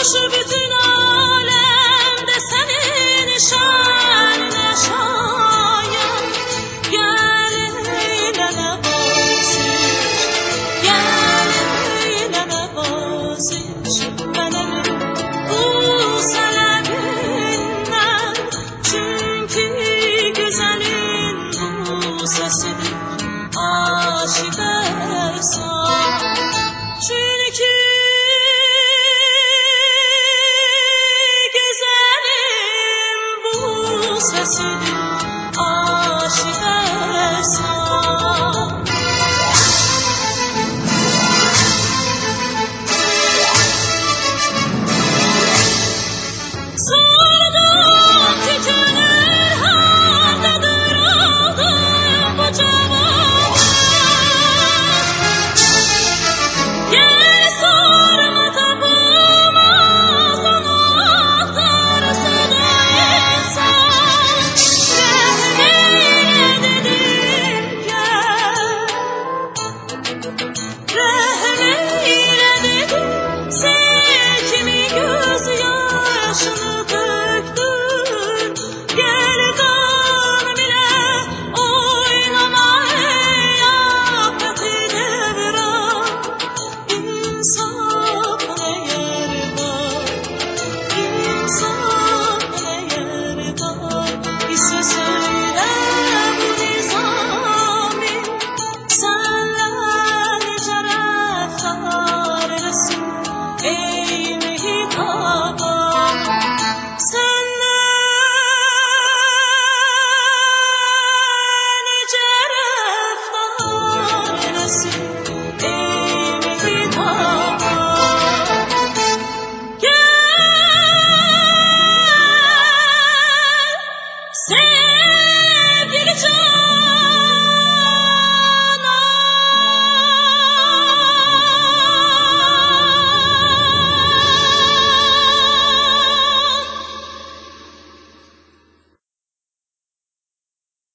olmuş bütün alemde senin şanına şayan Gel eyleme bu selerinden Çünkü güzelin bu sesidir aşık Çünkü ses Save your joy.